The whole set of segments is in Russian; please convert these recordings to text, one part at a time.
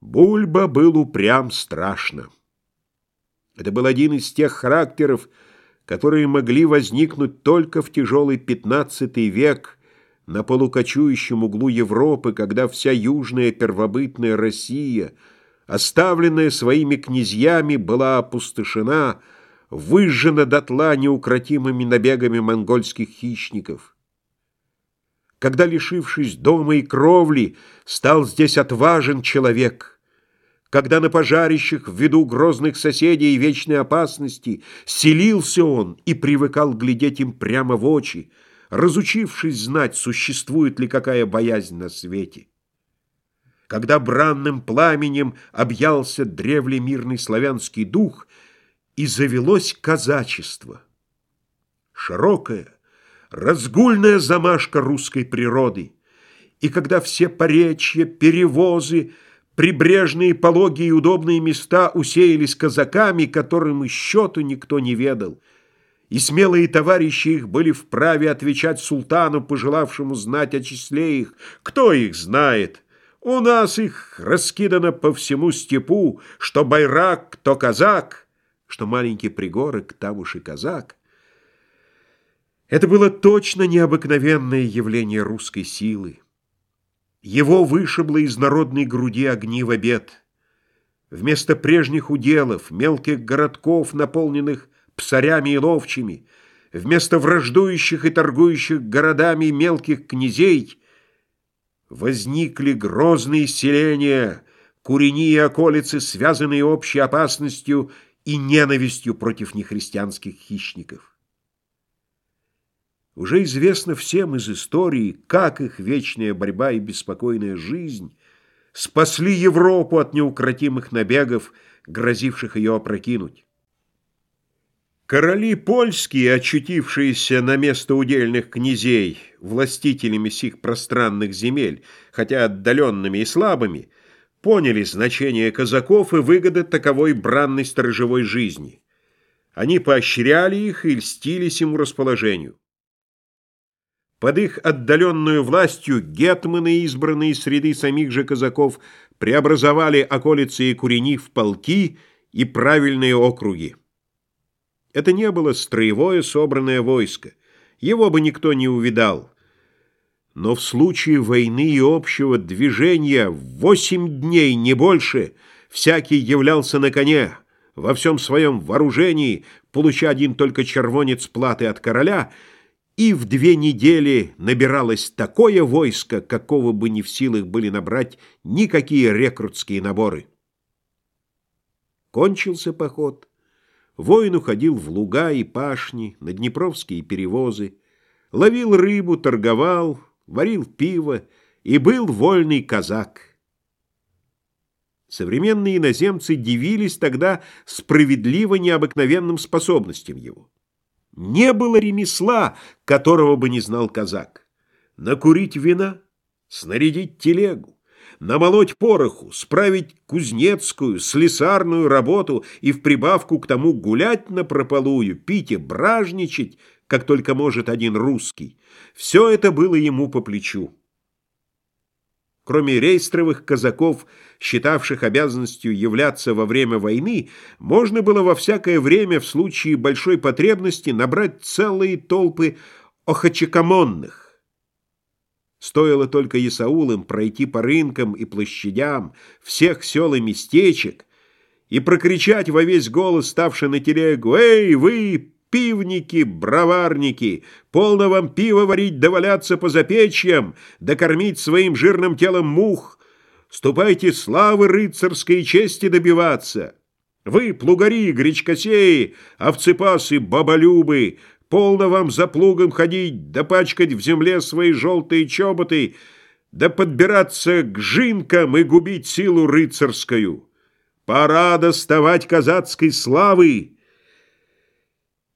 Бульба был упрям страшно. Это был один из тех характеров, которые могли возникнуть только в тяжелый пятнадцатый век на полукочующем углу Европы, когда вся южная первобытная Россия, оставленная своими князьями, была опустошена, выжжена дотла неукротимыми набегами монгольских хищников когда, лишившись дома и кровли, стал здесь отважен человек, когда на пожарищах, ввиду грозных соседей и вечной опасности, селился он и привыкал глядеть им прямо в очи, разучившись знать, существует ли какая боязнь на свете. Когда бранным пламенем объялся древле мирный славянский дух, и завелось казачество. Широкое, разгульная замашка русской природы. И когда все поречья, перевозы, прибрежные пологи и удобные места усеялись казаками, которым и счету никто не ведал, и смелые товарищи их были вправе отвечать султану, пожелавшему знать о числе их. Кто их знает? У нас их раскидано по всему степу, что байрак, то казак, что маленький пригорок, там уж и казак. Это было точно необыкновенное явление русской силы. Его вышибло из народной груди огни в обед. Вместо прежних уделов, мелких городков, наполненных псарями и ловчими, вместо враждующих и торгующих городами мелких князей, возникли грозные селения, курени и околицы, связанные общей опасностью и ненавистью против нехристианских хищников. Уже известно всем из истории, как их вечная борьба и беспокойная жизнь спасли Европу от неукротимых набегов, грозивших ее опрокинуть. Короли польские, очутившиеся на место удельных князей, властителями сих пространных земель, хотя отдаленными и слабыми, поняли значение казаков и выгоды таковой бранной сторожевой жизни. Они поощряли их и льстились ему расположению. Под их отдаленную властью гетманы, избранные среды самих же казаков, преобразовали околицы и курени в полки и правильные округи. Это не было строевое собранное войско, его бы никто не увидал. Но в случае войны и общего движения восемь дней, не больше, всякий являлся на коне, во всем своем вооружении, получа один только червонец платы от короля — и в две недели набиралось такое войско, какого бы ни в силах были набрать никакие рекрутские наборы. Кончился поход. Воин уходил в луга и пашни, на днепровские перевозы, ловил рыбу, торговал, варил пиво и был вольный казак. Современные иноземцы дивились тогда справедливо необыкновенным способностям его. Не было ремесла, которого бы не знал казак. Накурить вина, снарядить телегу, намолоть пороху, справить кузнецкую, слесарную работу и в прибавку к тому гулять на прополую, пить и бражничать, как только может один русский. Все это было ему по плечу. Кроме рейстровых казаков, считавших обязанностью являться во время войны, можно было во всякое время в случае большой потребности набрать целые толпы охачекамонных. Стоило только Исаулам пройти по рынкам и площадям всех сел и местечек и прокричать во весь голос, ставший на телегу «Эй, вы, Пивники, броварники, полно вам пива варить да валяться по запечьям, да кормить своим жирным телом мух. Ступайте славы рыцарской чести добиваться. Вы, плугари, гречкосеи, овцепасы, баболюбы, полно вам за плугом ходить, да пачкать в земле свои желтые чоботы, да подбираться к жинкам и губить силу рыцарскую. Пора доставать казацкой славы,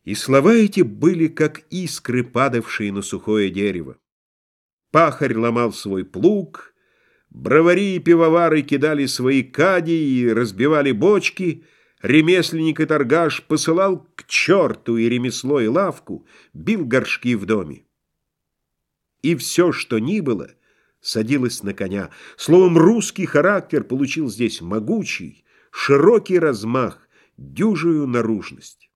и слова эти были, как искры, падавшие на сухое дерево. Пахарь ломал свой плуг, бровари и пивовары кидали свои кади и разбивали бочки, ремесленник и торгаш посылал к черту и ремесло, и лавку, бил горшки в доме. И все, что ни было, садилась на коня. Словом, русский характер получил здесь могучий, широкий размах, дюжую наружность.